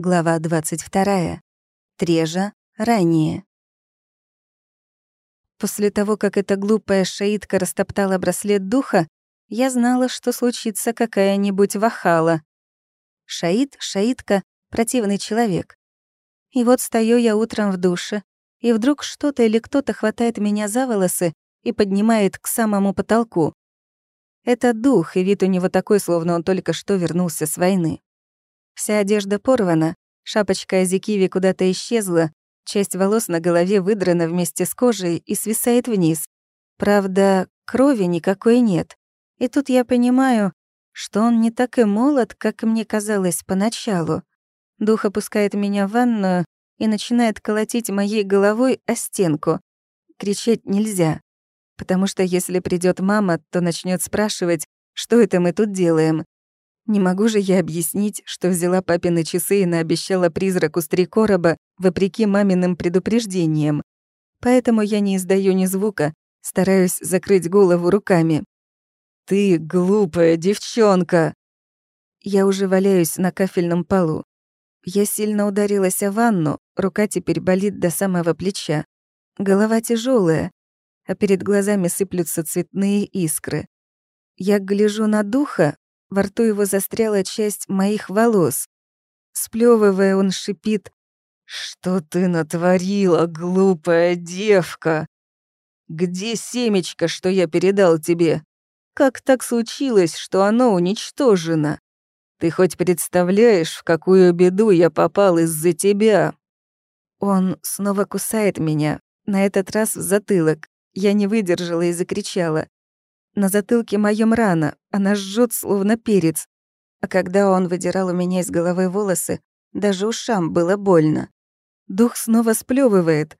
Глава 22. Трежа. Ранее. После того, как эта глупая шаитка растоптала браслет духа, я знала, что случится какая-нибудь вахала. Шаид, шаитка — противный человек. И вот стою я утром в душе, и вдруг что-то или кто-то хватает меня за волосы и поднимает к самому потолку. Это дух, и вид у него такой, словно он только что вернулся с войны. Вся одежда порвана, шапочка Азикиви куда-то исчезла, часть волос на голове выдрана вместе с кожей и свисает вниз. Правда, крови никакой нет. И тут я понимаю, что он не так и молод, как мне казалось поначалу. Дух опускает меня в ванную и начинает колотить моей головой о стенку. Кричать нельзя, потому что если придет мама, то начнет спрашивать, что это мы тут делаем. Не могу же я объяснить, что взяла папины часы и наобещала призраку с три короба, вопреки маминым предупреждениям. Поэтому я не издаю ни звука, стараюсь закрыть голову руками. «Ты глупая девчонка!» Я уже валяюсь на кафельном полу. Я сильно ударилась о ванну, рука теперь болит до самого плеча. Голова тяжелая, а перед глазами сыплются цветные искры. Я гляжу на духа, во рту его застряла часть моих волос. Сплёвывая, он шипит «Что ты натворила, глупая девка? Где семечко, что я передал тебе? Как так случилось, что оно уничтожено? Ты хоть представляешь, в какую беду я попал из-за тебя?» Он снова кусает меня, на этот раз в затылок. Я не выдержала и закричала. На затылке моем рана, она жжет, словно перец. А когда он выдирал у меня из головы волосы, даже ушам было больно. Дух снова сплёвывает.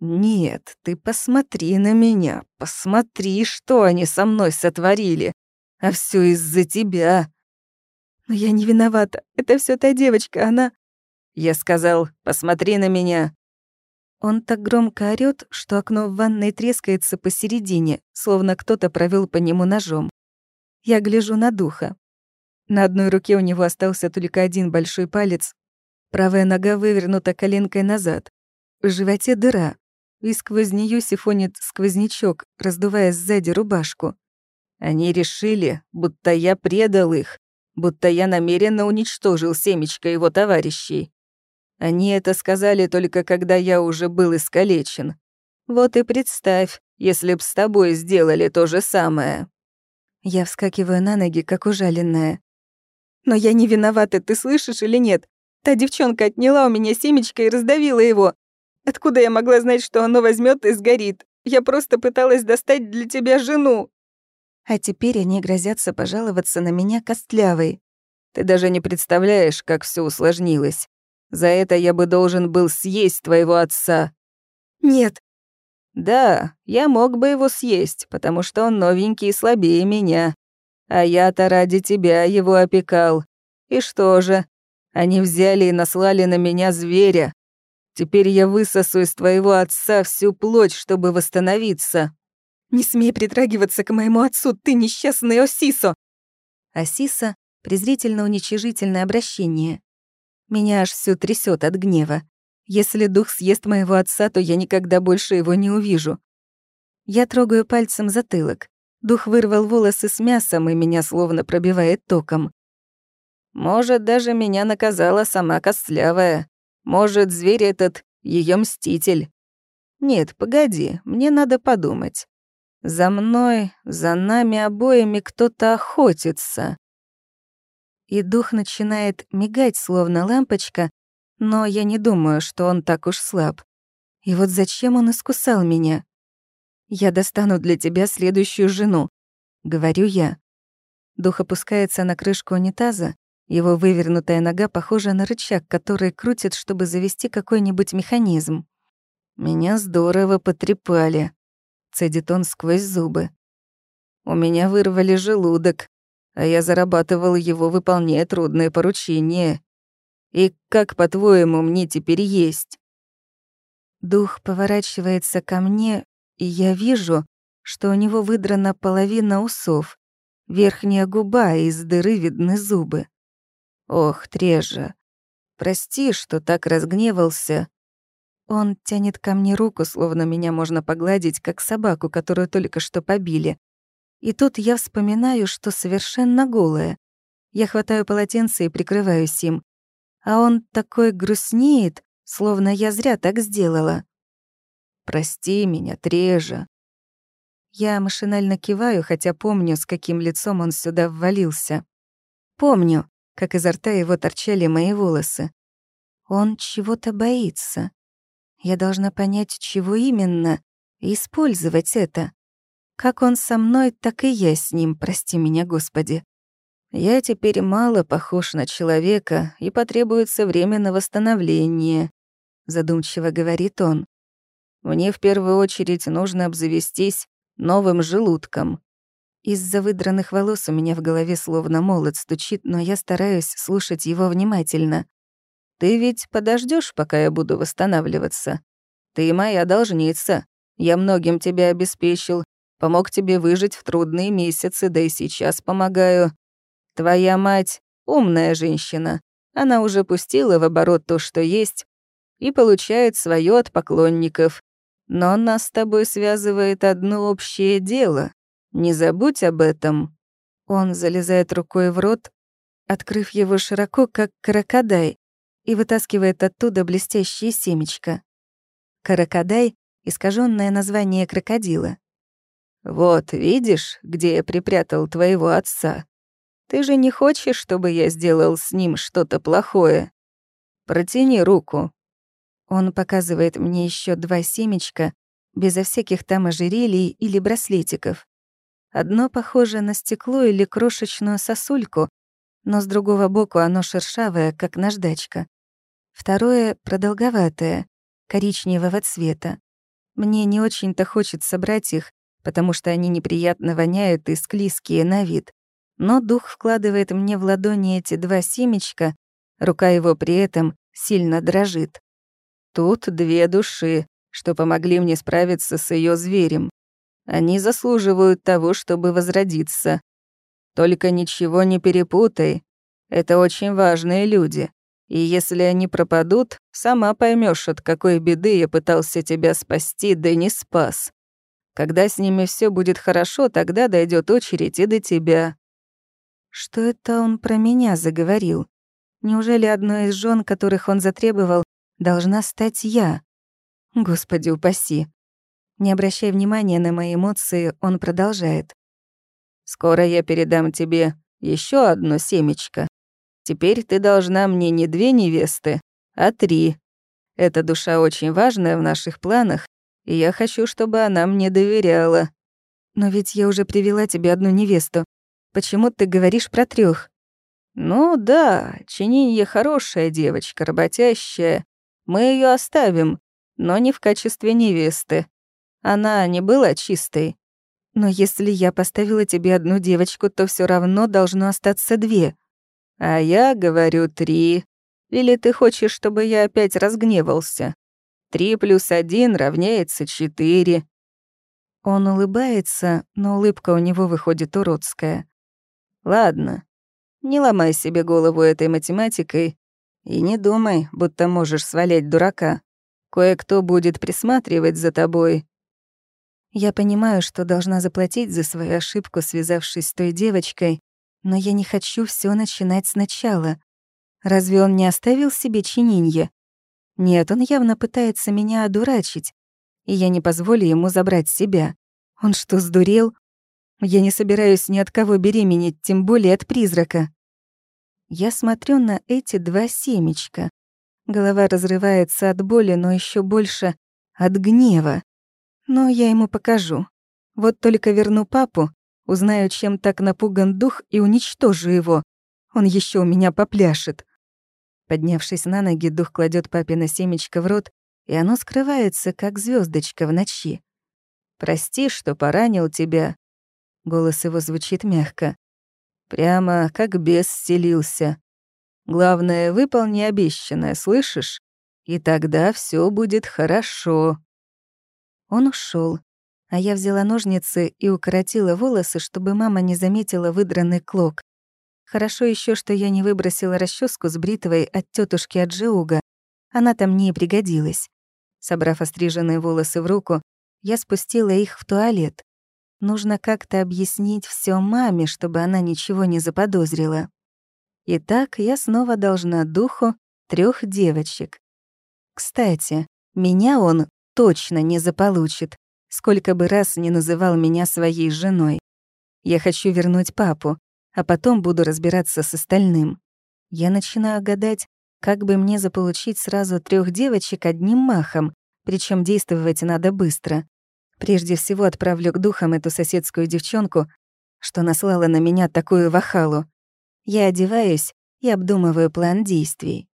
«Нет, ты посмотри на меня, посмотри, что они со мной сотворили. А все из-за тебя». «Но я не виновата, это все та девочка, она...» Я сказал, «Посмотри на меня». Он так громко орёт, что окно в ванной трескается посередине, словно кто-то провел по нему ножом. Я гляжу на духа. На одной руке у него остался только один большой палец. Правая нога вывернута коленкой назад. В животе дыра, и сквозь нее сифонит сквознячок, раздувая сзади рубашку. Они решили, будто я предал их, будто я намеренно уничтожил семечко его товарищей. Они это сказали только когда я уже был искалечен. Вот и представь, если б с тобой сделали то же самое». Я вскакиваю на ноги, как ужаленная. «Но я не виновата, ты слышишь или нет? Та девчонка отняла у меня семечко и раздавила его. Откуда я могла знать, что оно возьмет и сгорит? Я просто пыталась достать для тебя жену». А теперь они грозятся пожаловаться на меня костлявой. Ты даже не представляешь, как все усложнилось. За это я бы должен был съесть твоего отца». «Нет». «Да, я мог бы его съесть, потому что он новенький и слабее меня. А я-то ради тебя его опекал. И что же? Они взяли и наслали на меня зверя. Теперь я высосу из твоего отца всю плоть, чтобы восстановиться». «Не смей притрагиваться к моему отцу, ты несчастный Осисо!» Осиса — презрительно-уничижительное обращение. Меня аж всё трясет от гнева. Если дух съест моего отца, то я никогда больше его не увижу. Я трогаю пальцем затылок. Дух вырвал волосы с мясом, и меня словно пробивает током. Может, даже меня наказала сама костлявая. Может, зверь этот — ее мститель. Нет, погоди, мне надо подумать. За мной, за нами обоими кто-то охотится и дух начинает мигать, словно лампочка, но я не думаю, что он так уж слаб. И вот зачем он искусал меня? «Я достану для тебя следующую жену», — говорю я. Дух опускается на крышку унитаза, его вывернутая нога похожа на рычаг, который крутит, чтобы завести какой-нибудь механизм. «Меня здорово потрепали», — цедит он сквозь зубы. «У меня вырвали желудок, а я зарабатывал его, выполняя трудные поручения. И как, по-твоему, мне теперь есть?» Дух поворачивается ко мне, и я вижу, что у него выдрана половина усов, верхняя губа, и из дыры видны зубы. Ох, Трежа, Прости, что так разгневался». Он тянет ко мне руку, словно меня можно погладить, как собаку, которую только что побили. И тут я вспоминаю, что совершенно голая. Я хватаю полотенце и прикрываюсь им. А он такой грустнеет, словно я зря так сделала. «Прости меня, Трежа». Я машинально киваю, хотя помню, с каким лицом он сюда ввалился. Помню, как изо рта его торчали мои волосы. Он чего-то боится. Я должна понять, чего именно, и использовать это. Как он со мной, так и я с ним, прости меня, Господи. Я теперь мало похож на человека, и потребуется время на восстановление, задумчиво говорит он. Мне в первую очередь нужно обзавестись новым желудком. Из-за выдранных волос у меня в голове словно молот стучит, но я стараюсь слушать его внимательно. Ты ведь подождешь, пока я буду восстанавливаться? Ты моя должница. Я многим тебя обеспечил, помог тебе выжить в трудные месяцы, да и сейчас помогаю. Твоя мать — умная женщина. Она уже пустила в оборот то, что есть, и получает свое от поклонников. Но нас с тобой связывает одно общее дело. Не забудь об этом». Он залезает рукой в рот, открыв его широко, как крокодай, и вытаскивает оттуда блестящее семечко. Каракадай — искаженное название крокодила. «Вот, видишь, где я припрятал твоего отца? Ты же не хочешь, чтобы я сделал с ним что-то плохое? Протяни руку». Он показывает мне еще два семечка, безо всяких там ожерелий или браслетиков. Одно похоже на стекло или крошечную сосульку, но с другого боку оно шершавое, как наждачка. Второе — продолговатое, коричневого цвета. Мне не очень-то хочется брать их, потому что они неприятно воняют и склизкие на вид. Но дух вкладывает мне в ладони эти два семечка, рука его при этом сильно дрожит. Тут две души, что помогли мне справиться с ее зверем. Они заслуживают того, чтобы возродиться. Только ничего не перепутай. Это очень важные люди. И если они пропадут, сама поймешь, от какой беды я пытался тебя спасти, да не спас. Когда с ними все будет хорошо, тогда дойдет очередь и до тебя. Что это он про меня заговорил? Неужели одной из жен, которых он затребовал, должна стать я? Господи упаси. Не обращая внимания на мои эмоции, он продолжает. «Скоро я передам тебе еще одно семечко. Теперь ты должна мне не две невесты, а три. Эта душа очень важная в наших планах, и я хочу, чтобы она мне доверяла. Но ведь я уже привела тебе одну невесту. Почему ты говоришь про трех? Ну да, Чининья хорошая девочка, работящая. Мы ее оставим, но не в качестве невесты. Она не была чистой. Но если я поставила тебе одну девочку, то все равно должно остаться две. А я говорю три. Или ты хочешь, чтобы я опять разгневался? Три плюс один равняется четыре. Он улыбается, но улыбка у него выходит уродская. Ладно, не ломай себе голову этой математикой и не думай, будто можешь свалять дурака. Кое-кто будет присматривать за тобой, я понимаю, что должна заплатить за свою ошибку, связавшись с той девочкой, но я не хочу все начинать сначала. Разве он не оставил себе чининье? Нет, он явно пытается меня одурачить, и я не позволю ему забрать себя. Он что, сдурел? Я не собираюсь ни от кого беременеть, тем более от призрака. Я смотрю на эти два семечка. Голова разрывается от боли, но еще больше от гнева. Но я ему покажу. Вот только верну папу, узнаю, чем так напуган дух, и уничтожу его. Он еще у меня попляшет. Поднявшись на ноги, дух кладет папе на семечко в рот, и оно скрывается, как звездочка в ночи. «Прости, что поранил тебя». Голос его звучит мягко. Прямо как бес селился. Главное, выполни обещанное, слышишь? И тогда все будет хорошо. Он ушел, а я взяла ножницы и укоротила волосы, чтобы мама не заметила выдранный клок. Хорошо еще, что я не выбросила расческу с бритвой от тетушки Аджиуга. Она-то мне и пригодилась. Собрав остриженные волосы в руку, я спустила их в туалет. Нужно как-то объяснить все маме, чтобы она ничего не заподозрила. Итак, я снова должна духу трех девочек. Кстати, меня он точно не заполучит, сколько бы раз не называл меня своей женой. Я хочу вернуть папу, а потом буду разбираться с остальным. Я начинаю гадать, как бы мне заполучить сразу трех девочек одним махом, причем действовать надо быстро. Прежде всего отправлю к духам эту соседскую девчонку, что наслала на меня такую вахалу. Я одеваюсь и обдумываю план действий.